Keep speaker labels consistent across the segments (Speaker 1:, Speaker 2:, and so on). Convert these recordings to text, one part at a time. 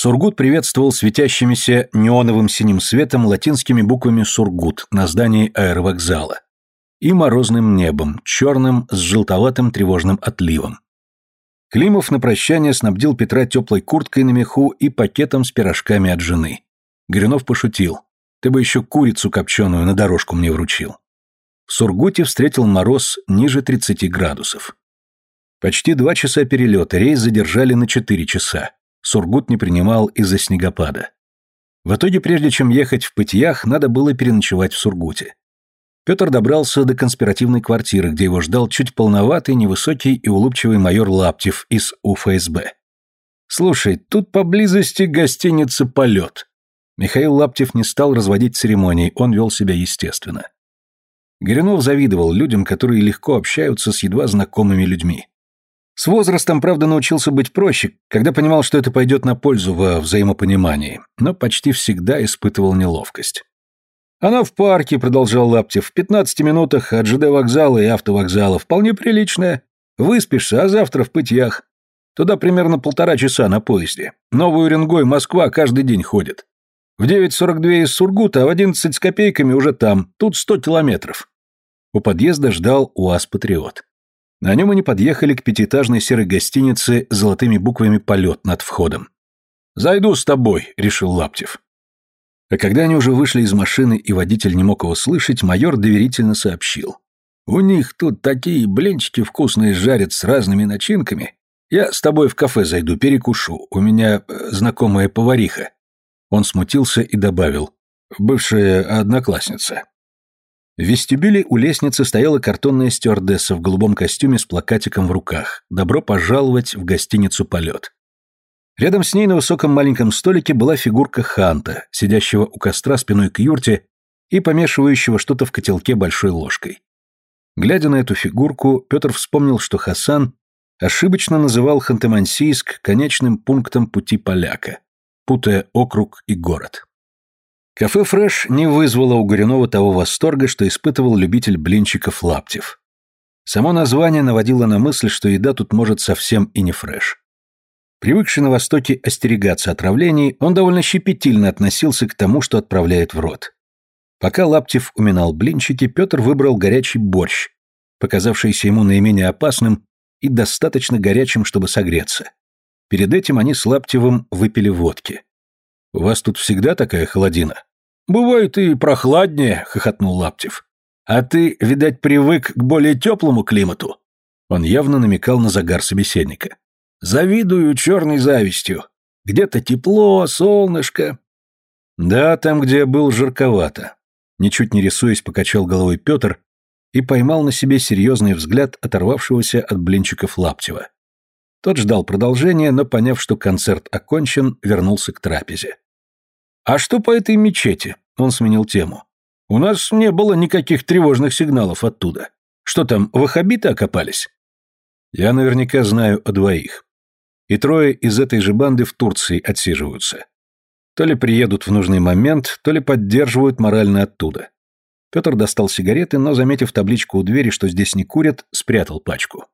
Speaker 1: Сургут приветствовал светящимися неоновым синим светом латинскими буквами «Сургут» на здании аэровокзала и морозным небом, черным с желтоватым тревожным отливом. Климов на прощание снабдил Петра теплой курткой на меху и пакетом с пирожками от жены. Горюнов пошутил. «Ты бы еще курицу копченую на дорожку мне вручил». В Сургуте встретил мороз ниже 30 градусов. Почти два часа перелета рейс задержали на 4 часа. Сургут не принимал из-за снегопада. В итоге, прежде чем ехать в Пытьях, надо было переночевать в Сургуте. Петр добрался до конспиративной квартиры, где его ждал чуть полноватый, невысокий и улыбчивый майор Лаптев из УФСБ. «Слушай, тут поблизости гостиница «Полет». Михаил Лаптев не стал разводить церемоний, он вел себя естественно. Горюнов завидовал людям, которые легко общаются с едва знакомыми людьми. С возрастом, правда, научился быть проще, когда понимал, что это пойдет на пользу во взаимопонимании, но почти всегда испытывал неловкость. «Она в парке», — продолжал Лаптев, — «в 15 минутах от ЖД вокзала и автовокзала. Вполне приличная. Выспишься, а завтра в пытьях. Туда примерно полтора часа на поезде. Новую Уренгой, Москва каждый день ходит. В 9.42 из Сургута, а в 11 с копейками уже там. Тут 100 километров». У подъезда ждал УАЗ-патриот. На нем они подъехали к пятиэтажной серой гостинице с золотыми буквами «Полет» над входом. «Зайду с тобой», — решил Лаптев. А когда они уже вышли из машины и водитель не мог его слышать, майор доверительно сообщил. «У них тут такие блинчики вкусные жарят с разными начинками. Я с тобой в кафе зайду, перекушу. У меня э, знакомая повариха». Он смутился и добавил. «Бывшая одноклассница». В вестибюле у лестницы стояла картонная стюардесса в голубом костюме с плакатиком в руках. «Добро пожаловать в гостиницу «Полет». Рядом с ней на высоком маленьком столике была фигурка Ханта, сидящего у костра спиной к юрте и помешивающего что-то в котелке большой ложкой. Глядя на эту фигурку, Петр вспомнил, что Хасан ошибочно называл Ханты-Мансийск конечным пунктом пути поляка, путая округ и город. Кафе «Фрэш» не вызвало у Горюнова того восторга, что испытывал любитель блинчиков Лаптев. Само название наводило на мысль, что еда тут может совсем и не фреш. Привыкший на Востоке остерегаться отравлений, он довольно щепетильно относился к тому, что отправляет в рот. Пока Лаптев уминал блинчики, Петр выбрал горячий борщ, показавшийся ему наименее опасным и достаточно горячим, чтобы согреться. Перед этим они с Лаптевым выпили водки. «У вас тут всегда такая холодина?» «Бывает и прохладнее», — хохотнул Лаптев. «А ты, видать, привык к более теплому климату». Он явно намекал на загар собеседника. «Завидую черной завистью. Где-то тепло, солнышко». «Да, там, где был, жарковато». Ничуть не рисуясь, покачал головой Петр и поймал на себе серьезный взгляд оторвавшегося от блинчиков Лаптева. Тот ждал продолжения, но, поняв, что концерт окончен, вернулся к трапезе. «А что по этой мечети?» Он сменил тему. «У нас не было никаких тревожных сигналов оттуда. Что там, ваххабиты окопались?» «Я наверняка знаю о двоих. И трое из этой же банды в Турции отсиживаются. То ли приедут в нужный момент, то ли поддерживают морально оттуда». Петр достал сигареты, но, заметив табличку у двери, что здесь не курят, спрятал пачку.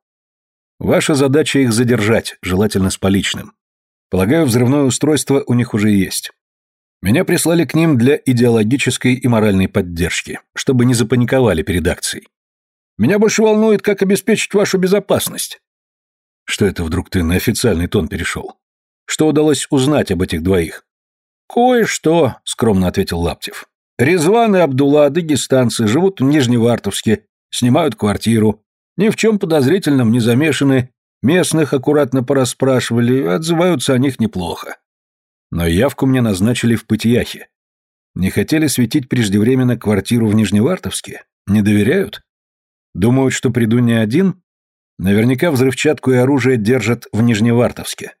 Speaker 1: «Ваша задача их задержать, желательно с поличным. Полагаю, взрывное устройство у них уже есть. Меня прислали к ним для идеологической и моральной поддержки, чтобы не запаниковали перед акцией. Меня больше волнует, как обеспечить вашу безопасность. Что это вдруг ты на официальный тон перешел? Что удалось узнать об этих двоих? Кое-что, скромно ответил Лаптев. Резван и Абдулла, дагестанцы, живут в Нижневартовске, снимают квартиру. Ни в чем подозрительном не замешаны, местных аккуратно порасспрашивали, отзываются о них неплохо но явку мне назначили в Пытияхе. Не хотели светить преждевременно квартиру в Нижневартовске? Не доверяют? Думают, что приду не один? Наверняка взрывчатку и оружие держат в Нижневартовске.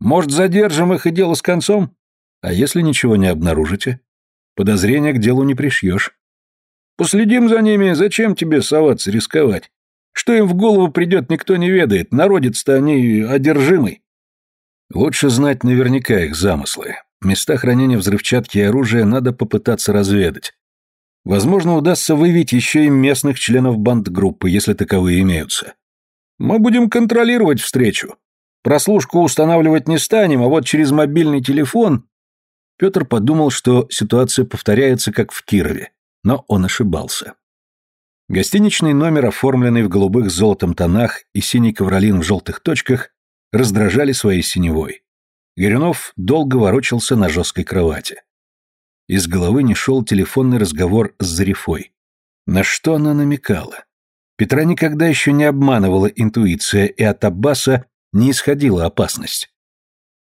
Speaker 1: Может, задержим их и дело с концом? А если ничего не обнаружите? Подозрения к делу не пришьешь. Последим за ними, зачем тебе соваться рисковать? Что им в голову придет, никто не ведает, народец-то они одержимый. Лучше знать наверняка их замыслы. Места хранения взрывчатки и оружия надо попытаться разведать. Возможно, удастся выявить еще и местных членов бандгруппы, если таковые имеются. Мы будем контролировать встречу. Прослушку устанавливать не станем, а вот через мобильный телефон... Петр подумал, что ситуация повторяется, как в Кирове, но он ошибался. Гостиничный номер, оформленный в голубых с золотом тонах и синий ковролин в желтых точках, раздражали своей синевой. Горюнов долго ворочался на жесткой кровати. Из головы не шел телефонный разговор с Зарифой. На что она намекала? Петра никогда еще не обманывала интуиция, и от Аббаса не исходила опасность.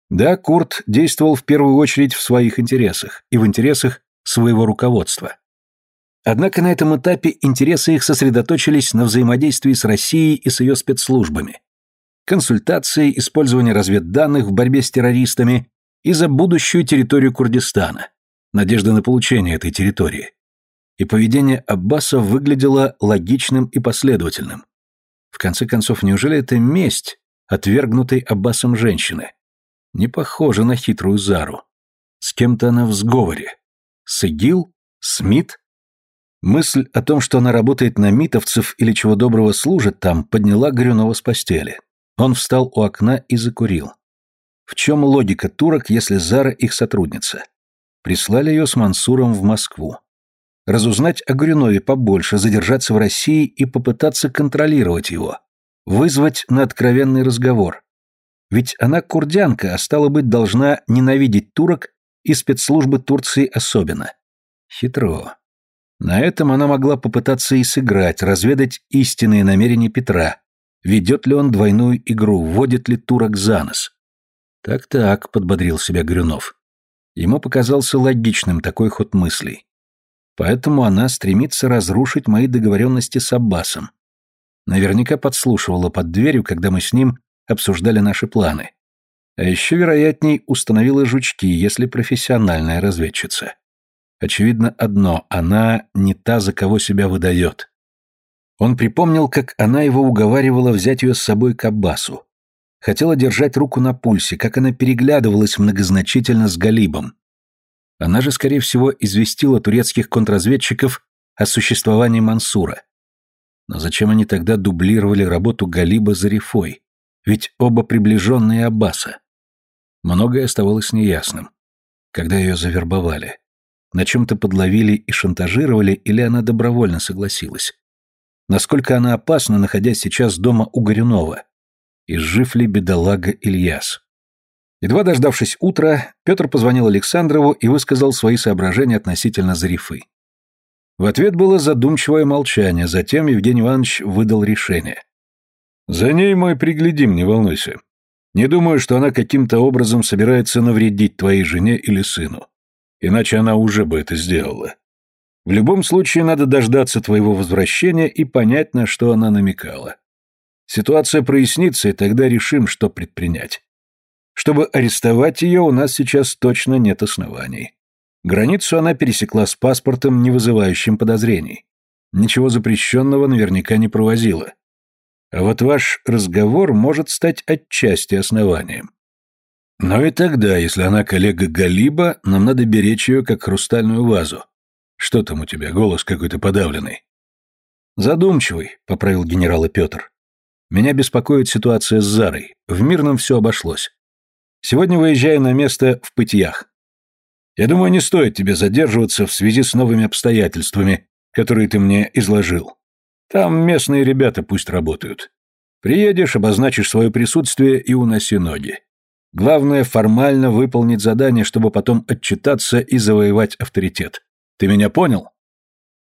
Speaker 1: Да, Курт действовал в первую очередь в своих интересах и в интересах своего руководства. Однако на этом этапе интересы их сосредоточились на взаимодействии с Россией и с ее спецслужбами, консультации, использование разведданных в борьбе с террористами и за будущую территорию Курдистана, надежда на получение этой территории. И поведение Аббаса выглядело логичным и последовательным. В конце концов, неужели это месть, отвергнутой Аббасом женщины? Не похоже на хитрую Зару. С кем-то она в сговоре. С Игил? Смит? Мысль о том, что она работает на митовцев или чего доброго служит там, подняла Горюнова с постели. Он встал у окна и закурил. В чем логика турок, если Зара их сотрудница? Прислали ее с Мансуром в Москву. Разузнать о Грюнове побольше, задержаться в России и попытаться контролировать его. Вызвать на откровенный разговор. Ведь она курдянка, а стала быть, должна ненавидеть турок и спецслужбы Турции особенно. Хитро. На этом она могла попытаться и сыграть, разведать истинные намерения Петра, Ведет ли он двойную игру, вводит ли турок за нос? Так-так, подбодрил себя Грюнов. Ему показался логичным такой ход мыслей. Поэтому она стремится разрушить мои договоренности с Аббасом. Наверняка подслушивала под дверью, когда мы с ним обсуждали наши планы. А еще, вероятней, установила жучки, если профессиональная разведчица. Очевидно одно, она не та, за кого себя выдает. Он припомнил, как она его уговаривала взять ее с собой к Аббасу. Хотела держать руку на пульсе, как она переглядывалась многозначительно с Галибом. Она же, скорее всего, известила турецких контрразведчиков о существовании Мансура. Но зачем они тогда дублировали работу Галиба за Рифой? Ведь оба приближенные Аббаса. Многое оставалось неясным. Когда ее завербовали? На чем-то подловили и шантажировали, или она добровольно согласилась? насколько она опасна, находясь сейчас дома у Горюнова, и жив ли бедолага Ильяс. Едва дождавшись утра, Петр позвонил Александрову и высказал свои соображения относительно Зарифы. В ответ было задумчивое молчание, затем Евгений Иванович выдал решение. «За ней мы приглядим, не волнуйся. Не думаю, что она каким-то образом собирается навредить твоей жене или сыну. Иначе она уже бы это сделала. В любом случае надо дождаться твоего возвращения и понять, на что она намекала. Ситуация прояснится, и тогда решим, что предпринять. Чтобы арестовать ее, у нас сейчас точно нет оснований. Границу она пересекла с паспортом, не вызывающим подозрений. Ничего запрещенного наверняка не провозила. А вот ваш разговор может стать отчасти основанием. Но и тогда, если она коллега Галиба, нам надо беречь ее как хрустальную вазу. Что там у тебя, голос какой-то подавленный?» «Задумчивый», — поправил генерала Петр. «Меня беспокоит ситуация с Зарой. В мирном все обошлось. Сегодня выезжаю на место в Пытьях. Я думаю, не стоит тебе задерживаться в связи с новыми обстоятельствами, которые ты мне изложил. Там местные ребята пусть работают. Приедешь, обозначишь свое присутствие и уноси ноги. Главное формально выполнить задание, чтобы потом отчитаться и завоевать авторитет. Ты меня понял?»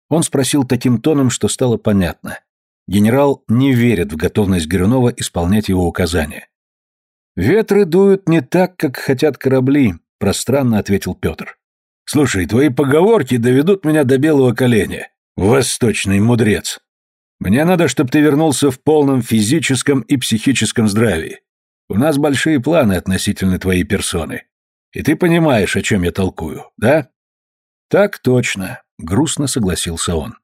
Speaker 1: Он спросил таким тоном, что стало понятно. Генерал не верит в готовность Горюнова исполнять его указания. «Ветры дуют не так, как хотят корабли», — пространно ответил Петр. «Слушай, твои поговорки доведут меня до белого коленя. Восточный мудрец. Мне надо, чтобы ты вернулся в полном физическом и психическом здравии. У нас большие планы относительно твоей персоны. И ты понимаешь, о чем я толкую, да?» Так точно, грустно согласился он.